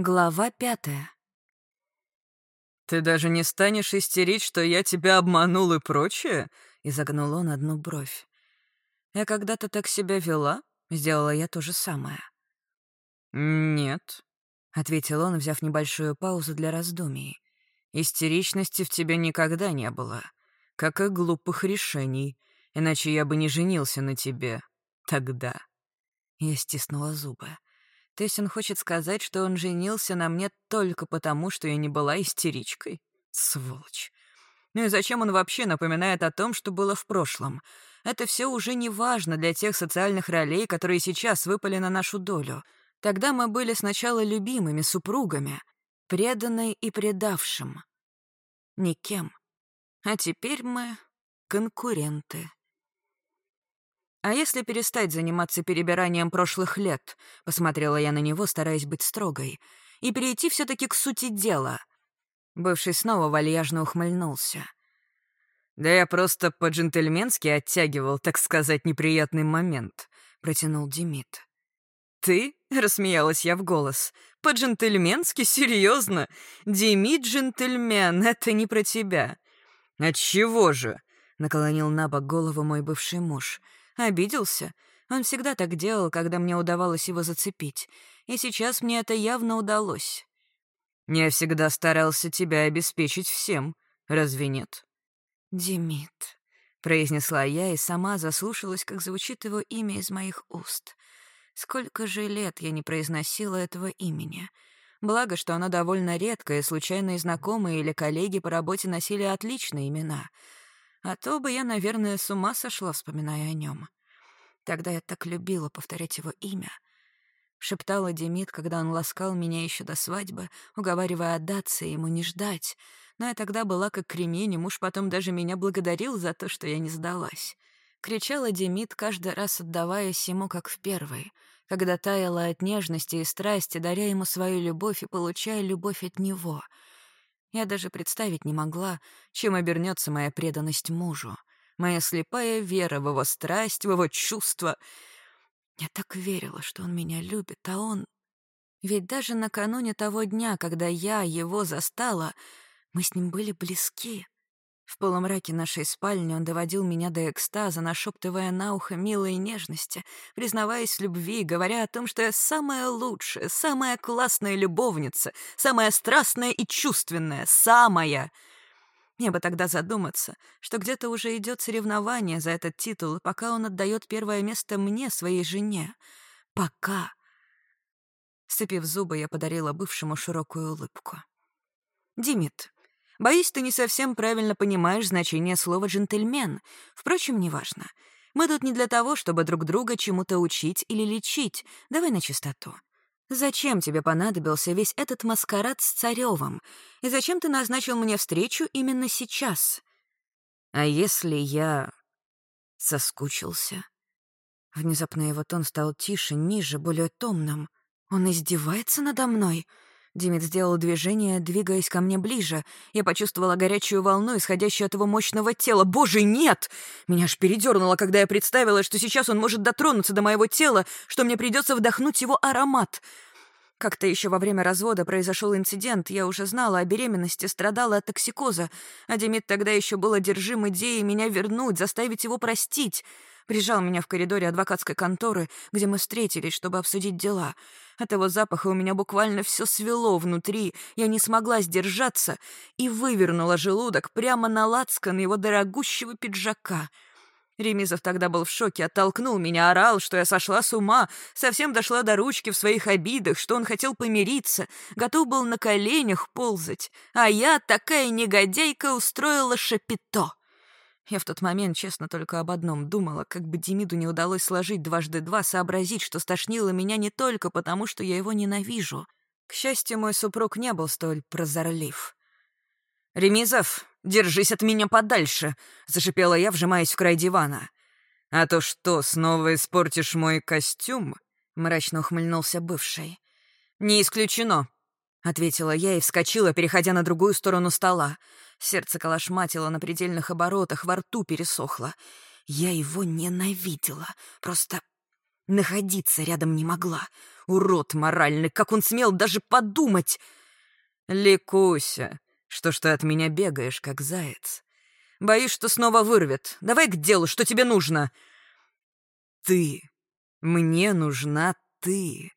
Глава пятая. «Ты даже не станешь истерить, что я тебя обманул и прочее?» — изогнул он одну бровь. «Я когда-то так себя вела?» — сделала я то же самое. «Нет», — ответил он, взяв небольшую паузу для раздумий. «Истеричности в тебе никогда не было, как и глупых решений, иначе я бы не женился на тебе тогда». Я стиснула зубы. Он хочет сказать, что он женился на мне только потому, что я не была истеричкой? Сволочь. Ну и зачем он вообще напоминает о том, что было в прошлом? Это все уже не важно для тех социальных ролей, которые сейчас выпали на нашу долю. Тогда мы были сначала любимыми супругами, преданной и предавшим. Никем. А теперь мы конкуренты. «А если перестать заниматься перебиранием прошлых лет?» — посмотрела я на него, стараясь быть строгой. «И перейти все таки к сути дела». Бывший снова вальяжно ухмыльнулся. «Да я просто по-джентльменски оттягивал, так сказать, неприятный момент», — протянул Демид. «Ты?» — рассмеялась я в голос. «По-джентльменски? Серьезно? Демид джентльмен, это не про тебя». «Отчего же?» — наклонил на бок голову мой бывший муж — Обиделся? Он всегда так делал, когда мне удавалось его зацепить. И сейчас мне это явно удалось. «Я всегда старался тебя обеспечить всем. Разве нет?» «Демид», — произнесла я и сама заслушалась, как звучит его имя из моих уст. Сколько же лет я не произносила этого имени. Благо, что оно довольно редкое, случайные знакомые или коллеги по работе носили отличные имена — а то бы я, наверное, с ума сошла, вспоминая о нем. Тогда я так любила повторять его имя. Шептала Демид, когда он ласкал меня еще до свадьбы, уговаривая отдаться и ему не ждать. Но я тогда была как кремень, и муж потом даже меня благодарил за то, что я не сдалась. Кричала Демид, каждый раз отдаваясь ему, как в первый, когда таяла от нежности и страсти, даря ему свою любовь и получая любовь от него — я даже представить не могла, чем обернется моя преданность мужу, моя слепая вера в его страсть, в его чувства. Я так верила, что он меня любит, а он... Ведь даже накануне того дня, когда я его застала, мы с ним были близки. В полумраке нашей спальни он доводил меня до экстаза, нашептывая на ухо милые нежности, признаваясь в любви, говоря о том, что я самая лучшая, самая классная любовница, самая страстная и чувственная, самая. Мне бы тогда задуматься, что где-то уже идет соревнование за этот титул, пока он отдает первое место мне, своей жене. Пока. Сцепив зубы, я подарила бывшему широкую улыбку. «Димит, Боюсь, ты не совсем правильно понимаешь значение слова «джентльмен». Впрочем, неважно. Мы тут не для того, чтобы друг друга чему-то учить или лечить. Давай на чистоту. Зачем тебе понадобился весь этот маскарад с Царёвым? И зачем ты назначил мне встречу именно сейчас? А если я соскучился? Внезапно его тон стал тише, ниже, более томным. Он издевается надо мной? Димит сделал движение, двигаясь ко мне ближе. Я почувствовала горячую волну, исходящую от его мощного тела. «Боже, нет!» Меня аж передернуло, когда я представила, что сейчас он может дотронуться до моего тела, что мне придется вдохнуть его аромат. Как-то еще во время развода произошел инцидент, я уже знала о беременности, страдала от токсикоза, а Демид тогда еще был одержим идеей меня вернуть, заставить его простить. Прижал меня в коридоре адвокатской конторы, где мы встретились, чтобы обсудить дела. От его запаха у меня буквально все свело внутри. Я не смогла сдержаться и вывернула желудок прямо на лацкан его дорогущего пиджака. Ремизов тогда был в шоке, оттолкнул меня, орал, что я сошла с ума, совсем дошла до ручки в своих обидах, что он хотел помириться, готов был на коленях ползать. А я, такая негодяйка, устроила шапито. Я в тот момент, честно, только об одном думала, как бы Демиду не удалось сложить дважды два, сообразить, что стошнило меня не только потому, что я его ненавижу. К счастью, мой супруг не был столь прозорлив. «Ремизов, держись от меня подальше!» — зашипела я, вжимаясь в край дивана. «А то что, снова испортишь мой костюм?» — мрачно ухмыльнулся бывший. «Не исключено», — ответила я и вскочила, переходя на другую сторону стола. Сердце колошматило на предельных оборотах, во рту пересохло. Я его ненавидела. Просто Находиться рядом не могла. Урод моральный, как он смел даже подумать. Ликуся, что ж ты от меня бегаешь, как заяц? Боюсь, что снова вырвет. Давай к делу, что тебе нужно? Ты. Мне нужна ты.